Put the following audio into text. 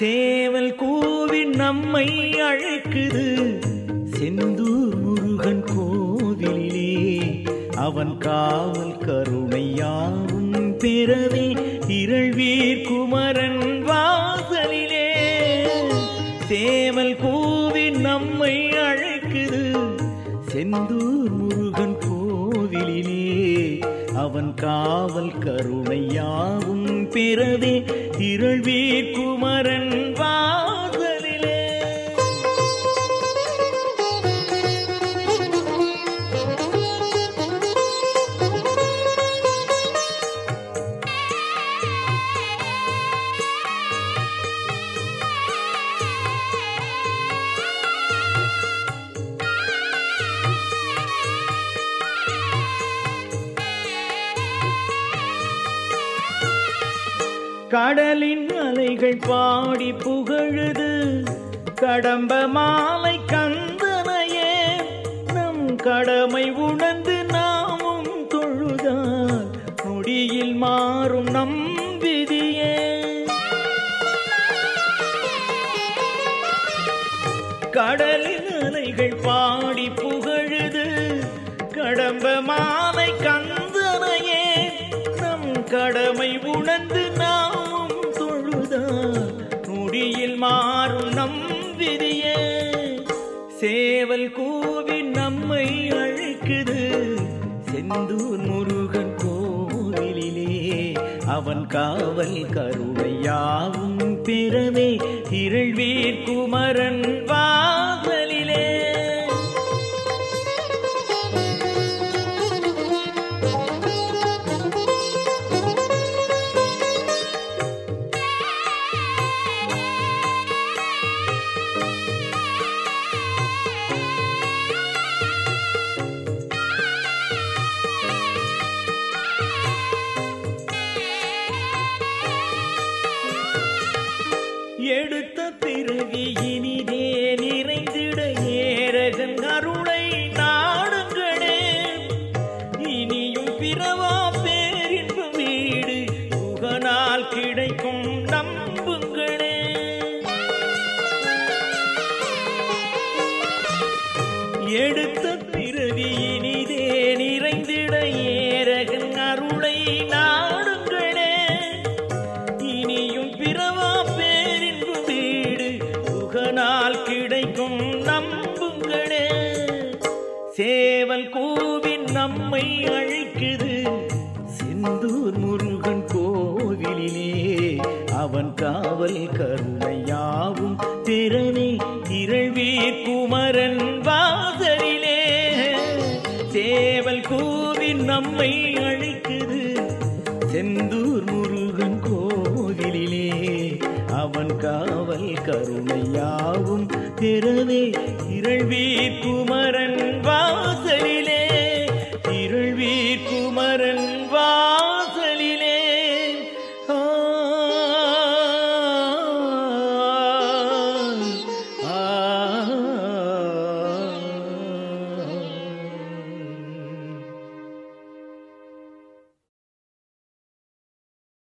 சேவல் கூவி நம்மை அழைக்குது. செந்தூர் முருகன் கோவிலே அவன் காவல் கருணையாவும் பிறவே திரள்வீர் குமரன் வாசலிலே. சேவல் கூவி நம்மை அழைக்குது. செந்தூர் முருகன் கோவிலிலே அவன் காவல் கருணையாவும் பிறவே திரள்வீர் குமரன் வா. கடலின் அலைகள் பாடி புகழுது. கடம்ப மாலை கந்தனையே நம் கடமை உணர்ந்து நாமும் தொழுதால் முடியில் மாறும் நம் விதியே. கடலின் அலைகள் பாடி புகழுது. கடம்ப மாலை கந்தனையே நம் கடமை உணர்ந்து மாறும் நம் விதியே. சேவல் கூவி நம்மை அழைக்குது. செந்தூர் முருகன் கோவிலிலே அவன் காவல் கருணையாவும் பிறவே திரள்வீர் குமரன் வா எடுத்த பிறவி இனிதே நிறைந்திட ஏரகன் அருளை நாடுங்களே. இனியும் பிறவா பேரின்பு வீடு புகனால் கிடைக்கும் நம்புங்களே. சேவல் கூவின் நம்மை அழைக்குது. செந்தூர் முருகன் கோவிலிலே அவன் காவல் கருணையாவும் திறனே. திரள்வீர் குமரன் வா செந்தூர் முருகன் கோவிலிலே அவன் காவல் கருணையாவும் திறவே இரள்வி குமரன்